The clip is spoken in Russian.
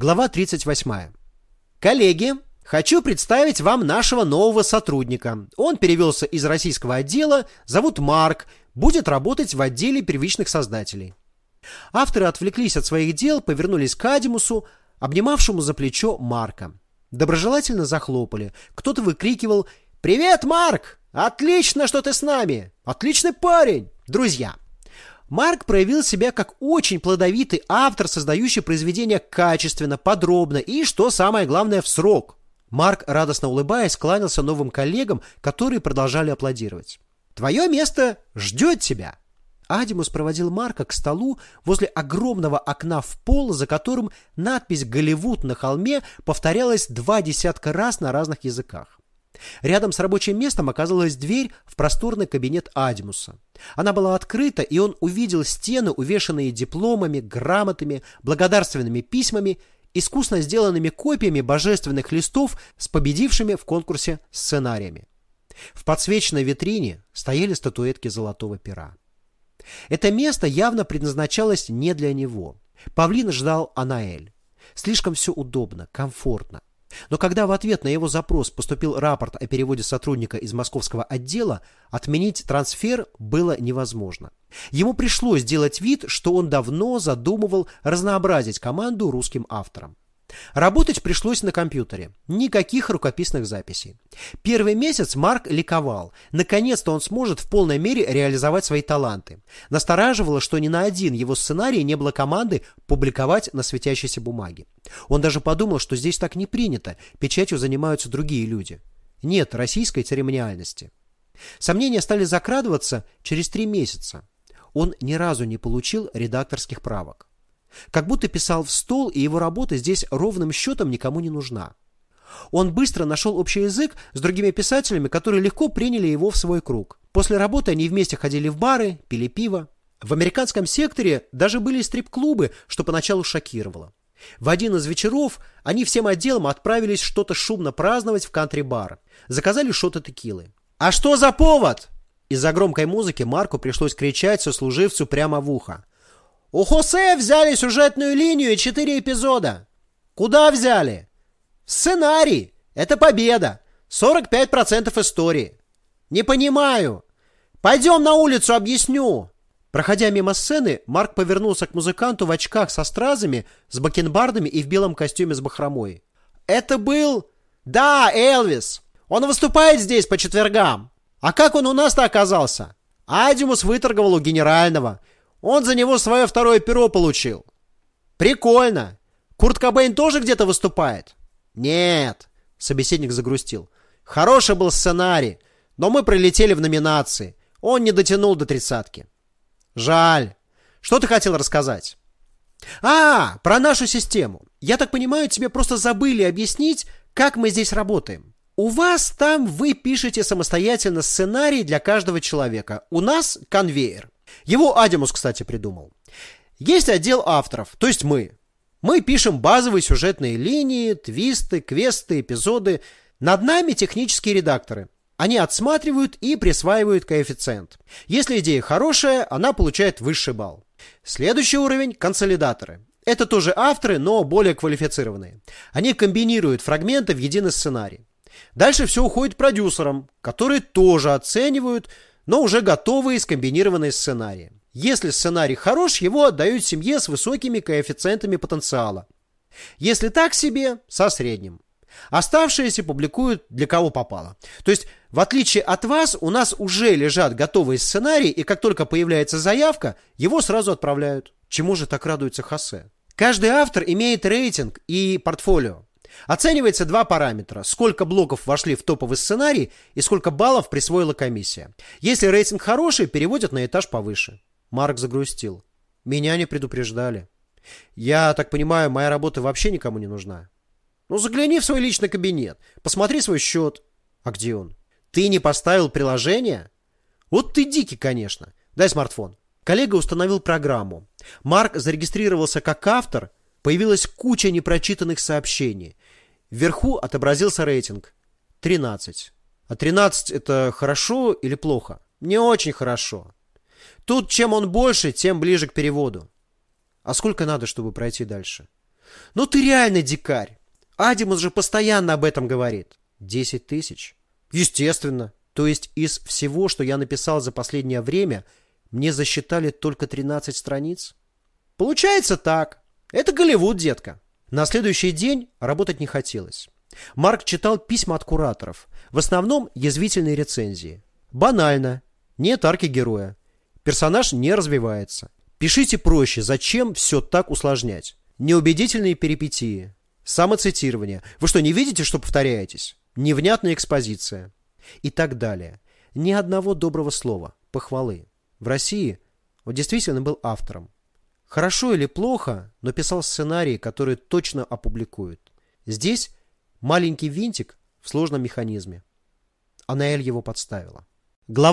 Глава 38. Коллеги, хочу представить вам нашего нового сотрудника. Он перевелся из российского отдела, зовут Марк, будет работать в отделе первичных создателей. Авторы отвлеклись от своих дел, повернулись к Адимусу, обнимавшему за плечо Марка. Доброжелательно захлопали. Кто-то выкрикивал «Привет, Марк! Отлично, что ты с нами! Отличный парень! Друзья!» Марк проявил себя как очень плодовитый автор, создающий произведения качественно, подробно и, что самое главное, в срок. Марк, радостно улыбаясь, кланялся новым коллегам, которые продолжали аплодировать. «Твое место ждет тебя!» Адимус проводил Марка к столу возле огромного окна в пол, за которым надпись «Голливуд» на холме повторялась два десятка раз на разных языках. Рядом с рабочим местом оказалась дверь в просторный кабинет Адимуса. Она была открыта, и он увидел стены, увешанные дипломами, грамотами, благодарственными письмами, искусно сделанными копиями божественных листов с победившими в конкурсе сценариями. В подсвеченной витрине стояли статуэтки золотого пера. Это место явно предназначалось не для него. Павлин ждал Анаэль. Слишком все удобно, комфортно. Но когда в ответ на его запрос поступил рапорт о переводе сотрудника из московского отдела, отменить трансфер было невозможно. Ему пришлось сделать вид, что он давно задумывал разнообразить команду русским авторам. Работать пришлось на компьютере. Никаких рукописных записей. Первый месяц Марк ликовал. Наконец-то он сможет в полной мере реализовать свои таланты. Настораживало, что ни на один его сценарий не было команды публиковать на светящейся бумаге. Он даже подумал, что здесь так не принято, печатью занимаются другие люди. Нет российской церемониальности. Сомнения стали закрадываться через три месяца. Он ни разу не получил редакторских правок. Как будто писал в стол, и его работа здесь ровным счетом никому не нужна. Он быстро нашел общий язык с другими писателями, которые легко приняли его в свой круг. После работы они вместе ходили в бары, пили пиво. В американском секторе даже были стрип-клубы, что поначалу шокировало. В один из вечеров они всем отделом отправились что-то шумно праздновать в кантри-бар. Заказали что-то текилы. «А что за повод?» Из-за громкой музыки Марку пришлось кричать сослуживцу прямо в ухо. У Хосе взяли сюжетную линию и четыре эпизода. Куда взяли? Сценарий. Это победа. 45% истории. Не понимаю. Пойдем на улицу, объясню. Проходя мимо сцены, Марк повернулся к музыканту в очках со стразами, с бакенбардами и в белом костюме с бахромой. Это был... Да, Элвис. Он выступает здесь по четвергам. А как он у нас-то оказался? Адимус выторговал у генерального. Он за него свое второе перо получил. Прикольно. Курт Кобейн тоже где-то выступает? Нет. Собеседник загрустил. Хороший был сценарий, но мы пролетели в номинации. Он не дотянул до тридцатки. Жаль. Что ты хотел рассказать? А, про нашу систему. Я так понимаю, тебе просто забыли объяснить, как мы здесь работаем. У вас там вы пишете самостоятельно сценарий для каждого человека. У нас конвейер. Его Адимус, кстати, придумал. Есть отдел авторов, то есть мы. Мы пишем базовые сюжетные линии, твисты, квесты, эпизоды. Над нами технические редакторы. Они отсматривают и присваивают коэффициент. Если идея хорошая, она получает высший балл. Следующий уровень – консолидаторы. Это тоже авторы, но более квалифицированные. Они комбинируют фрагменты в единый сценарий. Дальше все уходит продюсерам, которые тоже оценивают, но уже готовые скомбинированные сценарии. Если сценарий хорош, его отдают семье с высокими коэффициентами потенциала. Если так себе, со средним. Оставшиеся публикуют для кого попало. То есть, в отличие от вас, у нас уже лежат готовые сценарии, и как только появляется заявка, его сразу отправляют. Чему же так радуется Хосе? Каждый автор имеет рейтинг и портфолио. Оценивается два параметра. Сколько блоков вошли в топовый сценарий и сколько баллов присвоила комиссия. Если рейтинг хороший, переводят на этаж повыше. Марк загрустил. Меня не предупреждали. Я так понимаю, моя работа вообще никому не нужна. Ну загляни в свой личный кабинет. Посмотри свой счет. А где он? Ты не поставил приложение? Вот ты дикий, конечно. Дай смартфон. Коллега установил программу. Марк зарегистрировался как автор. Появилась куча непрочитанных сообщений. Вверху отобразился рейтинг. 13. А 13 это хорошо или плохо? Не очень хорошо. Тут чем он больше, тем ближе к переводу. А сколько надо, чтобы пройти дальше? Ну ты реально дикарь. Адимус же постоянно об этом говорит. Десять тысяч? Естественно. То есть из всего, что я написал за последнее время, мне засчитали только 13 страниц? Получается так. Это Голливуд, детка. На следующий день работать не хотелось. Марк читал письма от кураторов, в основном язвительные рецензии. Банально. Нет арки героя. Персонаж не развивается. Пишите проще, зачем все так усложнять? Неубедительные перипетии. Самоцитирование. Вы что, не видите, что повторяетесь? Невнятная экспозиция. И так далее. Ни одного доброго слова, похвалы. В России он действительно был автором. Хорошо или плохо, но писал сценарии, которые точно опубликуют. Здесь маленький винтик в сложном механизме. Анаэль его подставила. Глава